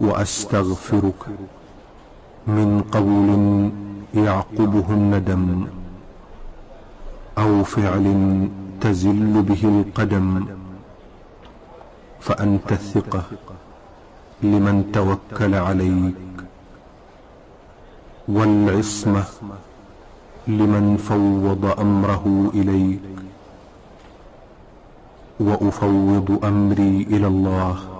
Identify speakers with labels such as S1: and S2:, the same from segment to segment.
S1: وأستغفرك من قول يعقبه الندم أو فعل تزل به القدم فأنت الثقة لمن توكل عليك والعصمة لمن فوض أمره إليك وأفوض أمري إلى الله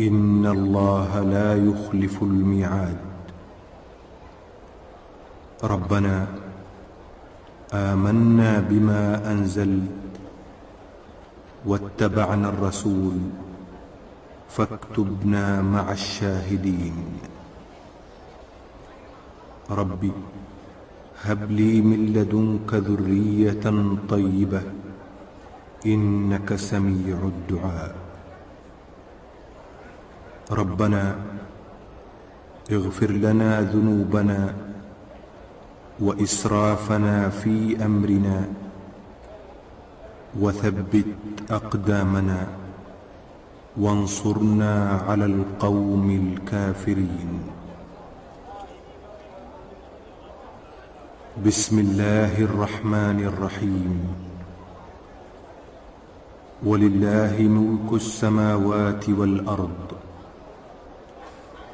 S1: إن الله لا يخلف الميعاد. ربنا آمنا بما أنزلت واتبعنا الرسول فاكتبنا مع الشاهدين. ربي هب لي من لدنك ذرية طيبة إنك سميع الدعاء. ربنا اغفر لنا ذنوبنا وإسرافنا في أمرنا وثبت أقدامنا وانصرنا على القوم الكافرين. بسم الله الرحمن الرحيم. ولله ملك السماوات والأرض.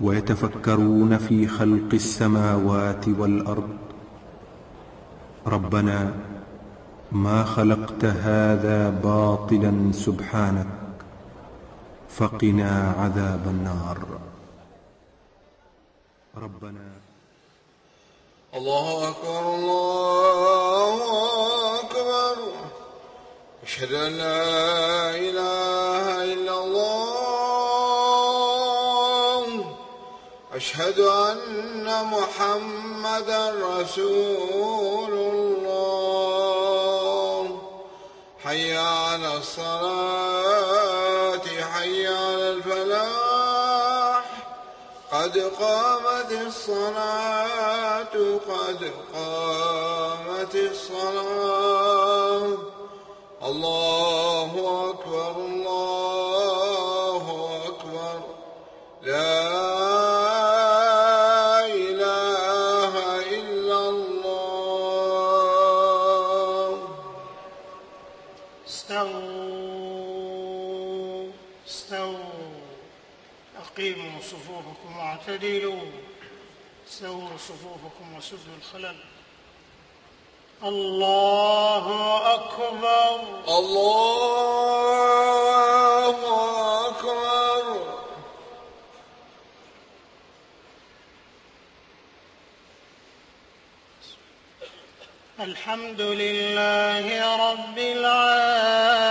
S1: ويتفكرون في خلق السماوات والأرض. ربنا ما خلقت هذا باطلا سبحانك فقنا عذاب النار. ربنا.
S2: الله أكبر الله أكبر. أشهد أن لا إله أشهد أن محمدا رسول الله. حي على الصلاة حي على الفلاح. قد قامت الصلاة قد قامت الصلاة. الله
S3: أقيموا صفوفكم واعتدلوا. سووا صفوفكم وسدوا الخلل. الله أكبر.
S2: الله أكبر.
S3: الحمد لله رب العالمين.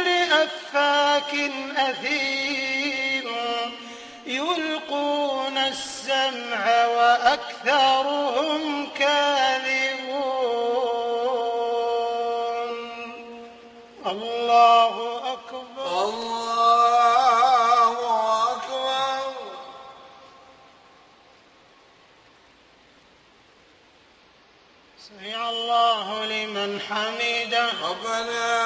S3: أثيم. يلقون السمع وأكثرهم كاذبون. الله أكبر.
S2: الله أكبر.
S3: سمع الله لمن حمده.
S2: ربنا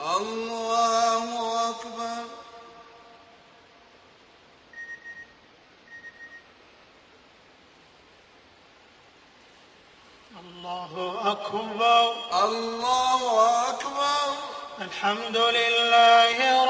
S3: الله أكبر.
S2: الله أكبر.
S3: الله أكبر. الحمد لله رب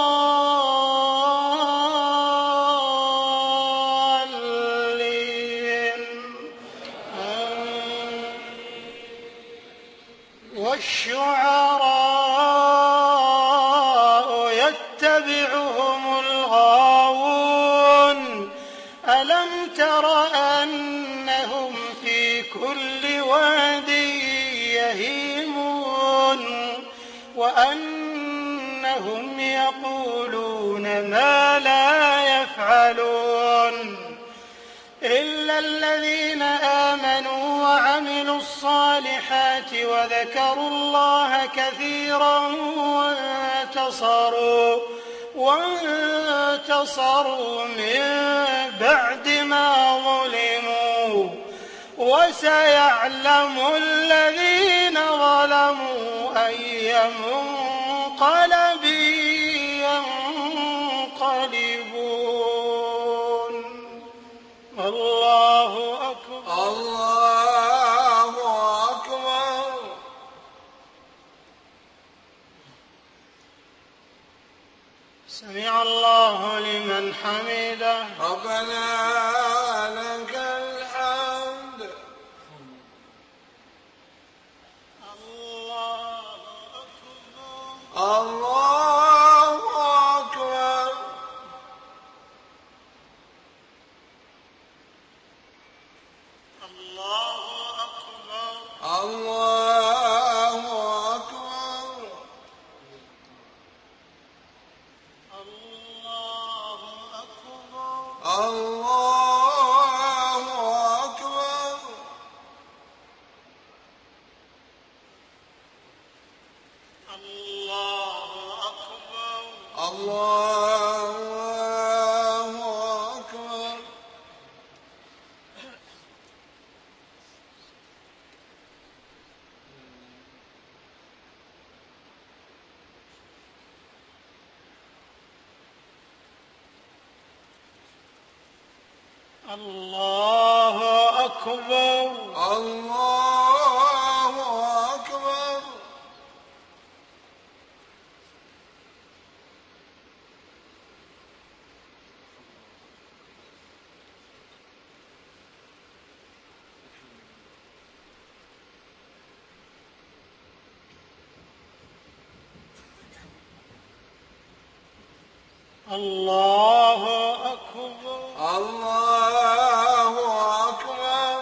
S3: وأنهم يقولون ما لا يفعلون إلا الذين آمنوا وعملوا الصالحات وذكروا الله كثيرا وانتصروا وانتصروا من بعد ما ظلموا. وسيعلم الذين منقلب ينقلبون. الله أكبر.
S2: الله أكبر.
S3: سمع الله لمن حمده.
S2: ربنا
S3: الله
S2: الله أكبر الله أكبر
S3: الله أكبر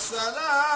S2: والسلام